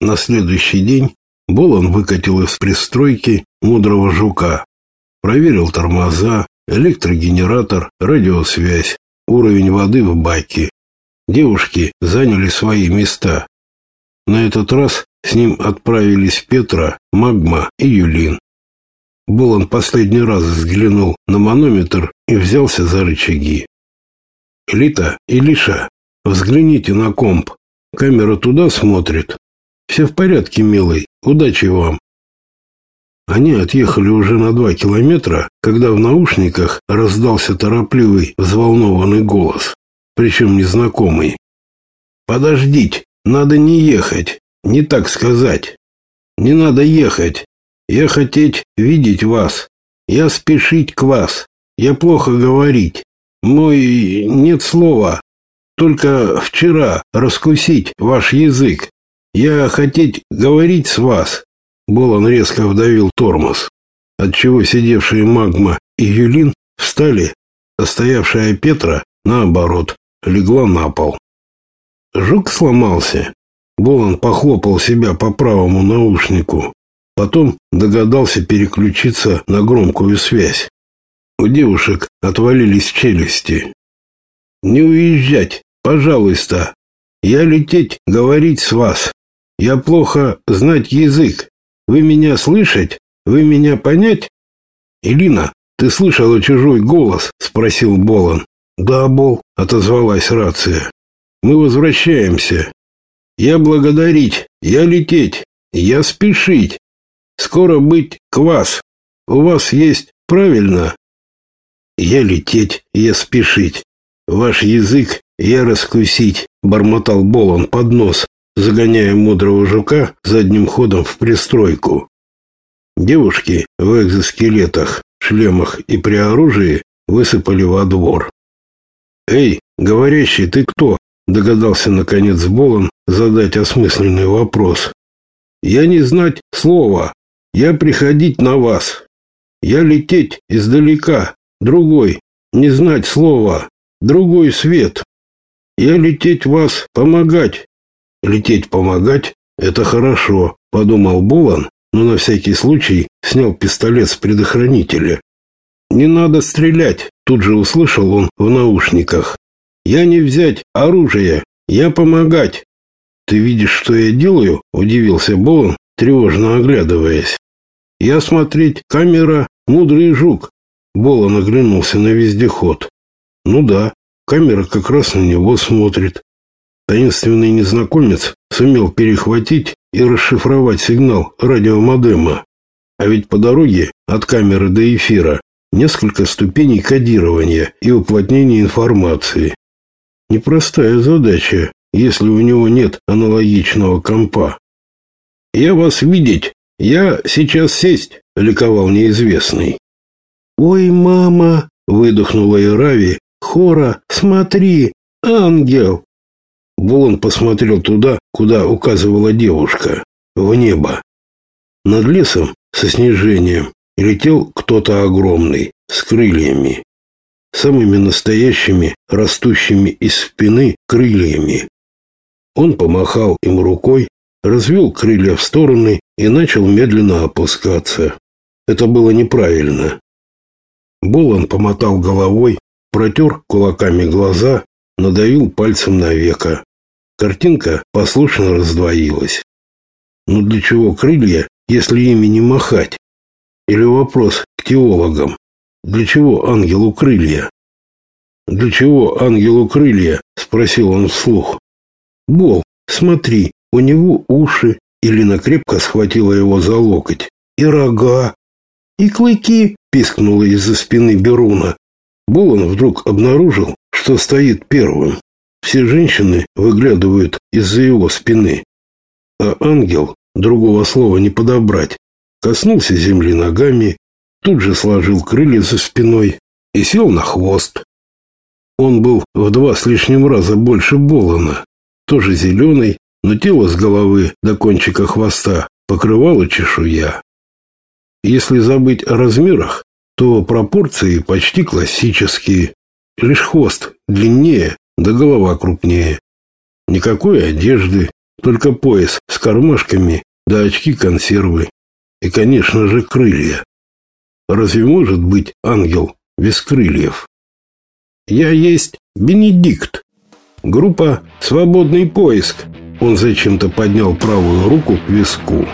На следующий день Болон выкатил из пристройки мудрого жука. Проверил тормоза, электрогенератор, радиосвязь, уровень воды в баке. Девушки заняли свои места. На этот раз с ним отправились Петра, Магма и Юлин. Болон последний раз взглянул на манометр и взялся за рычаги. «Элита, Илиша, взгляните на комп. Камера туда смотрит. Все в порядке, милый. Удачи вам». Они отъехали уже на два километра, когда в наушниках раздался торопливый, взволнованный голос, причем незнакомый. «Подождите, надо не ехать, не так сказать. Не надо ехать. Я хотеть видеть вас. Я спешить к вас. Я плохо говорить. Мой нет слова. Только вчера раскусить ваш язык. Я хотеть говорить с вас. Болон резко вдавил тормоз, отчего сидевшие Магма и Юлин встали, а стоявшая Петра, наоборот, легла на пол. Жук сломался. Болон похлопал себя по правому наушнику. Потом догадался переключиться на громкую связь. У девушек отвалились челюсти. «Не уезжать, пожалуйста. Я лететь, говорить с вас. Я плохо знать язык. Вы меня слышать? Вы меня понять?» «Илина, ты слышала чужой голос?» — спросил Болон. «Да, Бол», — отозвалась рация. «Мы возвращаемся. Я благодарить, я лететь, я спешить. Скоро быть к вас. У вас есть правильно? Я лететь, я спешить. Ваш язык я раскусить, бормотал Болон под нос, загоняя мудрого жука задним ходом в пристройку. Девушки в экзоскелетах, шлемах и при оружии высыпали во двор. «Эй, говорящий, ты кто?» Догадался, наконец, Болон задать осмысленный вопрос. «Я не знать слова. Я приходить на вас. Я лететь издалека. Другой. Не знать слова. Другой свет. Я лететь вас помогать». «Лететь помогать — это хорошо», — подумал Болон, но на всякий случай снял пистолет с предохранителя. «Не надо стрелять», — тут же услышал он в наушниках. Я не взять оружие, я помогать. Ты видишь, что я делаю? Удивился Боун, тревожно оглядываясь. Я смотреть, камера, мудрый жук. Болон оглянулся на вездеход. Ну да, камера как раз на него смотрит. Таинственный незнакомец сумел перехватить и расшифровать сигнал радиомодема. А ведь по дороге от камеры до эфира несколько ступеней кодирования и уплотнения информации. Непростая задача, если у него нет аналогичного компа. «Я вас видеть! Я сейчас сесть!» — ликовал неизвестный. «Ой, мама!» — выдохнула Ирави. «Хора, смотри! Ангел!» Булан посмотрел туда, куда указывала девушка, в небо. Над лесом со снижением летел кто-то огромный, с крыльями самыми настоящими, растущими из спины крыльями. Он помахал им рукой, развел крылья в стороны и начал медленно опускаться. Это было неправильно. Болон помотал головой, протер кулаками глаза, надавил пальцем на веко. Картинка послушно раздвоилась. Но ну для чего крылья, если ими не махать? Или вопрос к теологам? Для чего ангелу крылья? Для чего ангелу крылья? спросил он вслух. Бол, смотри, у него уши. Илина крепко схватила его за локоть. И рога. И клыки, пискнула из-за спины Беруна. Болон вдруг обнаружил, что стоит первым. Все женщины выглядывают из-за его спины. А ангел, другого слова не подобрать, коснулся земли ногами, тут же сложил крылья за спиной и сел на хвост. Он был в два с лишним раза больше Болона, тоже зеленый, но тело с головы до кончика хвоста покрывало чешуя. Если забыть о размерах, то пропорции почти классические. Лишь хвост длиннее, да голова крупнее. Никакой одежды, Только пояс с кармашками, да очки-консервы. И, конечно же, крылья. Разве может быть ангел без крыльев? Я есть Бенедикт. Группа «Свободный поиск». Он зачем-то поднял правую руку к виску.